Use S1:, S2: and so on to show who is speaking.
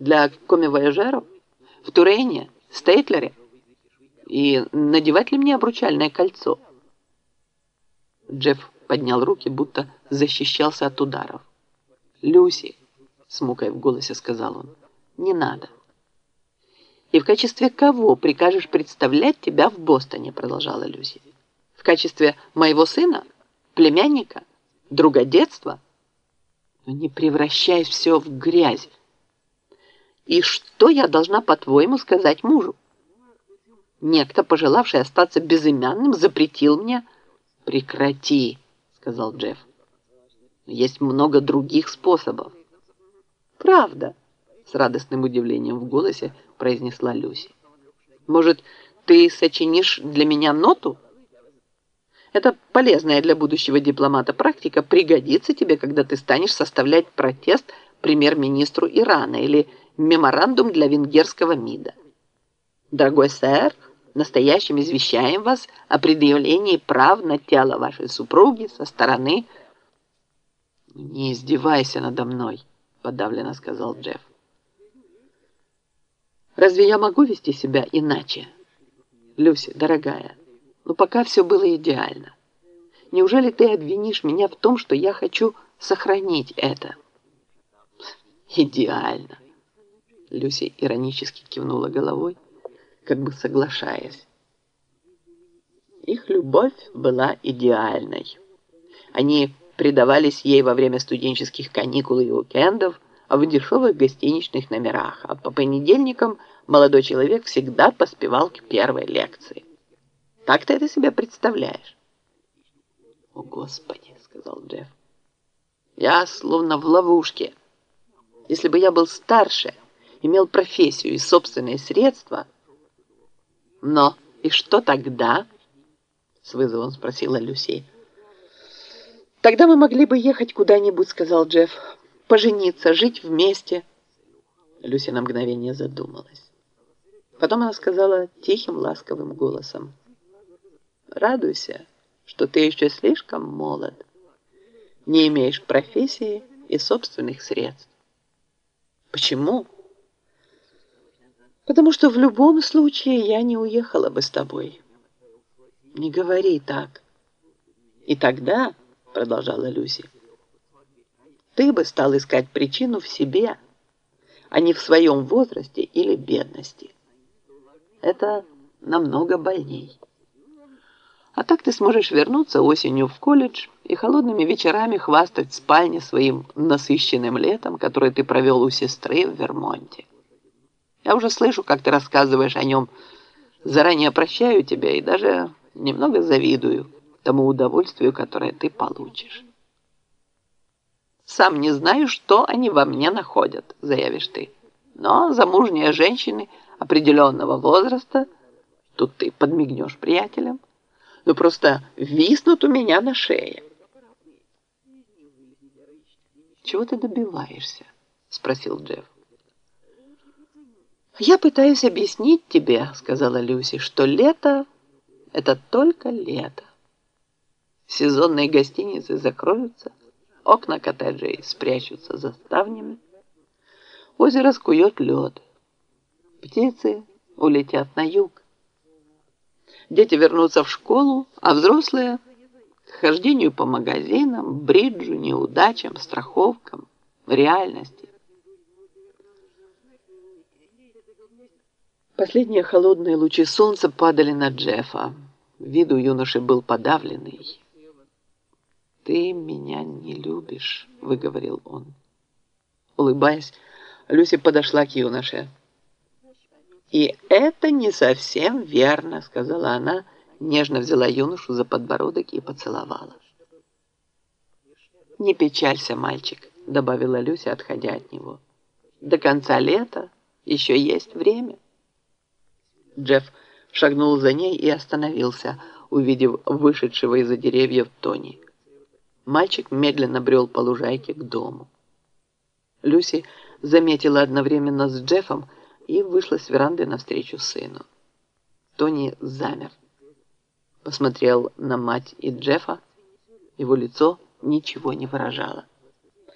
S1: Для коммивояжеров? В Турене? Стейтлере? И надевать ли мне обручальное кольцо?» Джефф поднял руки, будто защищался от ударов. «Люси», — с мукой в голосе сказал он, — «не надо». «И в качестве кого прикажешь представлять тебя в Бостоне?» продолжала Люси. «В качестве моего сына? Племянника? Друга детства?» «Ну не превращай все в грязь!» «И что я должна, по-твоему, сказать мужу?» «Некто, пожелавший остаться безымянным, запретил мне...» «Прекрати!» — сказал Джефф. «Есть много других способов». «Правда?» — с радостным удивлением в голосе произнесла Люси. «Может, ты сочинишь для меня ноту? Это полезная для будущего дипломата практика пригодится тебе, когда ты станешь составлять протест премьер-министру Ирана или меморандум для венгерского МИДа. Дорогой сэр, настоящим извещаем вас о предъявлении прав на тело вашей супруги со стороны... «Не издевайся надо мной», — подавленно сказал Джефф. Разве я могу вести себя иначе? Люси, дорогая, ну пока все было идеально. Неужели ты обвинишь меня в том, что я хочу сохранить это? Идеально. Люси иронически кивнула головой, как бы соглашаясь. Их любовь была идеальной. Они предавались ей во время студенческих каникул и уикендов, в дешевых гостиничных номерах, а по понедельникам молодой человек всегда поспевал к первой лекции. Так ты это себе представляешь? «О, Господи!» — сказал Джефф. «Я словно в ловушке. Если бы я был старше, имел профессию и собственные средства...» «Но и что тогда?» — с вызовом спросила Люси. «Тогда мы могли бы ехать куда-нибудь», — сказал Джефф пожениться, жить вместе. Люся на мгновение задумалась. Потом она сказала тихим, ласковым голосом. «Радуйся, что ты еще слишком молод, не имеешь профессии и собственных средств». «Почему?» «Потому что в любом случае я не уехала бы с тобой». «Не говори так». «И тогда», — продолжала Люси, — ты бы стал искать причину в себе, а не в своем возрасте или бедности. Это намного больней. А так ты сможешь вернуться осенью в колледж и холодными вечерами хвастать в спальне своим насыщенным летом, которое ты провел у сестры в Вермонте. Я уже слышу, как ты рассказываешь о нем. Заранее прощаю тебя и даже немного завидую тому удовольствию, которое ты получишь. Сам не знаю, что они во мне находят, заявишь ты. Но замужние женщины определенного возраста, тут ты подмигнешь приятелям, ну просто виснут у меня на шее. «Чего ты добиваешься?» — спросил Джефф. «Я пытаюсь объяснить тебе, — сказала Люси, — что лето — это только лето. Сезонные гостиницы закроются, Окна коттеджей спрячутся за ставнями. Озеро скует лед. Птицы улетят на юг. Дети вернутся в школу, а взрослые к хождению по магазинам, бриджу, неудачам, страховкам, реальности. Последние холодные лучи солнца падали на Джеффа. Вид у юноши был подавленный. «Ты меня не любишь», — выговорил он. Улыбаясь, Люси подошла к юноше. «И это не совсем верно», — сказала она, нежно взяла юношу за подбородок и поцеловала. «Не печалься, мальчик», — добавила Люся, отходя от него. «До конца лета еще есть время». Джефф шагнул за ней и остановился, увидев вышедшего из-за деревьев Тони. Мальчик медленно брел по лужайке к дому. Люси заметила одновременно с Джеффом и вышла с веранды навстречу сыну. Тони замер. Посмотрел на мать и Джеффа. Его лицо ничего не выражало.